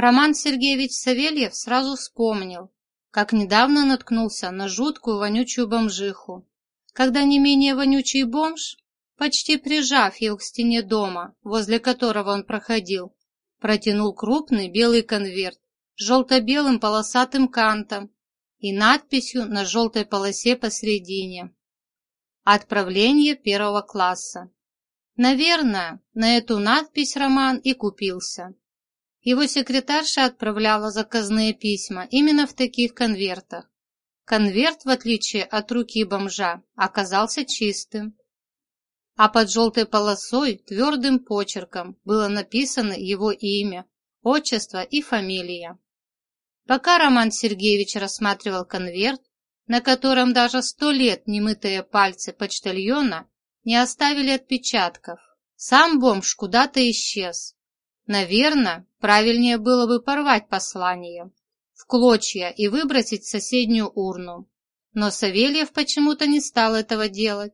Роман Сергеевич Савельев сразу вспомнил, как недавно наткнулся на жуткую вонючую бомжиху, когда не менее вонючий бомж, почти прижав его к стене дома, возле которого он проходил, протянул крупный белый конверт с желто-белым полосатым кантом и надписью на желтой полосе посередине. Отправление первого класса. Наверное, на эту надпись Роман и купился. Его секретарша отправляла заказные письма именно в таких конвертах. Конверт, в отличие от руки бомжа, оказался чистым. А под желтой полосой твердым почерком было написано его имя, отчество и фамилия. Пока Роман Сергеевич рассматривал конверт, на котором даже сто лет немытые пальцы почтальона не оставили отпечатков, сам бомж куда-то исчез. Наверное, правильнее было бы порвать послание в клочья и выбросить в соседнюю урну. Но Савельев почему-то не стал этого делать.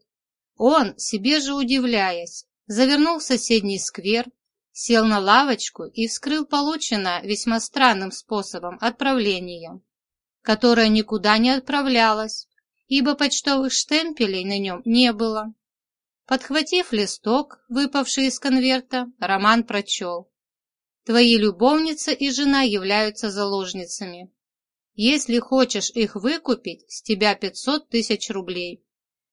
Он, себе же удивляясь, завернул в соседний сквер, сел на лавочку и вскрыл полученное весьма странным способом отправление, которое никуда не отправлялось, ибо почтовых штемпелей на нем не было. Подхватив листок, выпавший из конверта, Роман прочел. «Твои любовница и жена являются заложницами. Если хочешь их выкупить, с тебя 500 тысяч рублей.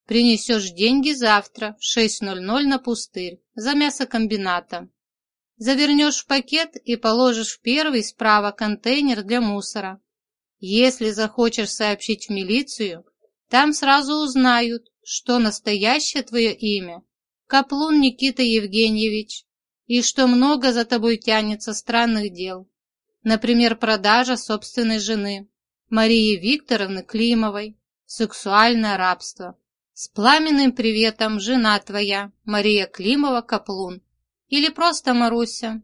Принесешь деньги завтра в 6.00 на пустырь за мясокомбината. Завернешь в пакет и положишь в первый справа контейнер для мусора. Если захочешь сообщить в милицию, там сразу узнают, что настоящее твое имя – Каплун Никита Евгеньевич, и что много за тобой тянется странных дел. Например, продажа собственной жены, Марии Викторовны Климовой, сексуальное рабство. С пламенным приветом, жена твоя, Мария Климова-Каплун или просто Маруся?»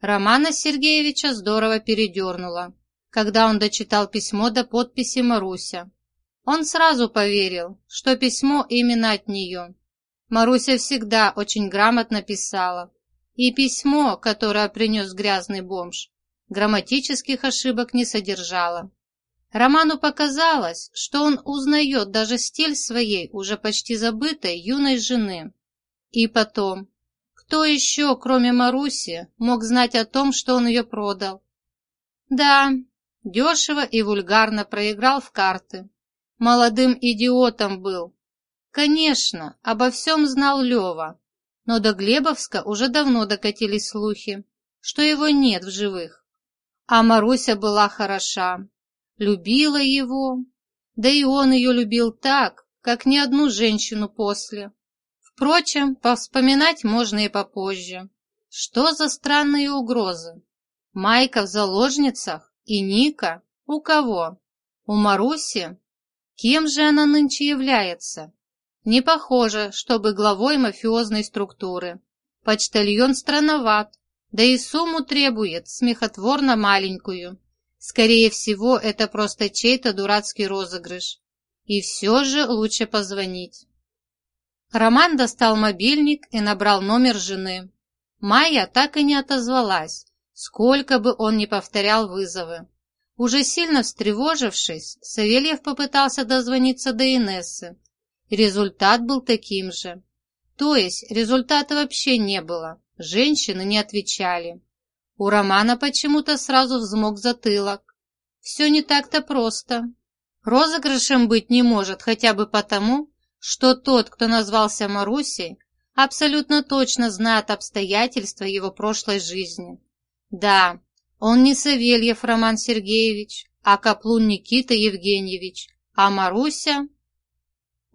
Романа Сергеевича здорово передернуло, когда он дочитал письмо до подписи Маруся. Он сразу поверил, что письмо именно от нее. Маруся всегда очень грамотно писала, и письмо, которое принес грязный бомж, грамматических ошибок не содержало. Роману показалось, что он узнает даже стиль своей уже почти забытой юной жены. И потом, кто еще, кроме Маруси, мог знать о том, что он ее продал? Да, дешево и вульгарно проиграл в карты. Молодым идиотом был. Конечно, обо всем знал Лева, но до Глебовска уже давно докатились слухи, что его нет в живых. А Маруся была хороша, любила его, да и он ее любил так, как ни одну женщину после. Впрочем, повспоминать можно и попозже. Что за странные угрозы? Майка в заложницах и Ника? У кого? У Маруси? Кем же она нынче является? Не похоже, чтобы главой мафиозной структуры. Почтальон странноват, да и сумму требует смехотворно маленькую. Скорее всего, это просто чей-то дурацкий розыгрыш. И все же лучше позвонить. Роман достал мобильник и набрал номер жены. Майя так и не отозвалась, сколько бы он ни повторял вызовы. Уже сильно встревожившись, Савельев попытался дозвониться до Инессы. Результат был таким же. То есть результата вообще не было, женщины не отвечали. У Романа почему-то сразу взмок затылок. Все не так-то просто. Розыгрышем быть не может хотя бы потому, что тот, кто назвался Марусей, абсолютно точно знает обстоятельства его прошлой жизни. Да, он не Савельев Роман Сергеевич, а Каплун Никита Евгеньевич, а Маруся...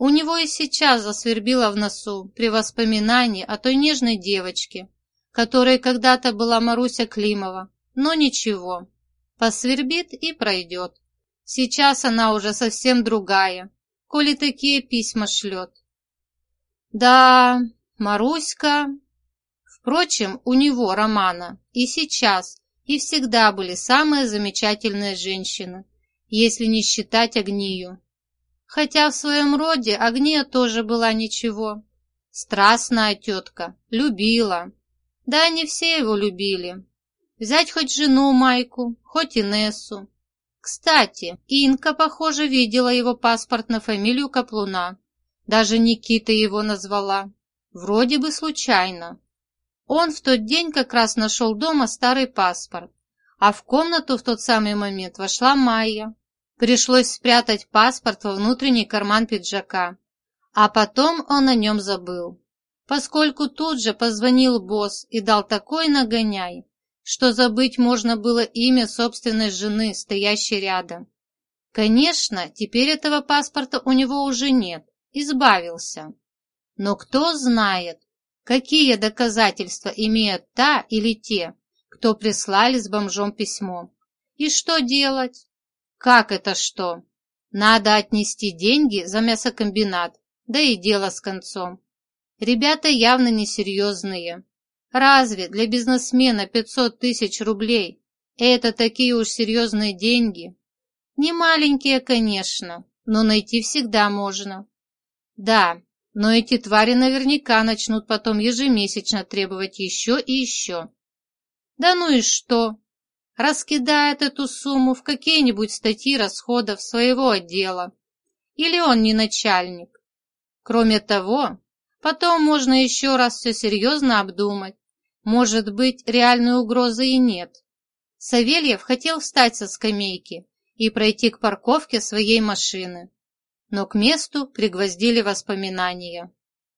У него и сейчас засвербило в носу при воспоминании о той нежной девочке, которой когда-то была Маруся Климова, но ничего, посвербит и пройдет. Сейчас она уже совсем другая, коли такие письма шлет. Да, Маруська... Впрочем, у него, Романа, и сейчас, и всегда были самые замечательные женщины, если не считать Агнию. Хотя в своем роде Агния тоже была ничего. Страстная тетка, любила. Да, они все его любили. Взять хоть жену Майку, хоть Инессу. Кстати, Инка, похоже, видела его паспорт на фамилию Каплуна. Даже Никита его назвала. Вроде бы случайно. Он в тот день как раз нашел дома старый паспорт, а в комнату в тот самый момент вошла Майя. Пришлось спрятать паспорт во внутренний карман пиджака, а потом он о нем забыл, поскольку тут же позвонил босс и дал такой нагоняй, что забыть можно было имя собственной жены, стоящей рядом. Конечно, теперь этого паспорта у него уже нет, избавился. Но кто знает, какие доказательства имеют та или те, кто прислали с бомжом письмо. И что делать? Как это что? Надо отнести деньги за мясокомбинат, да и дело с концом. Ребята явно несерьезные. Разве для бизнесмена 500 тысяч рублей – это такие уж серьезные деньги? Не маленькие, конечно, но найти всегда можно. Да, но эти твари наверняка начнут потом ежемесячно требовать еще и еще. Да ну и что? Раскидает эту сумму в какие-нибудь статьи расходов своего отдела. Или он не начальник. Кроме того, потом можно еще раз все серьезно обдумать может быть, реальной угрозы и нет. Савельев хотел встать со скамейки и пройти к парковке своей машины, но к месту пригвоздили воспоминания.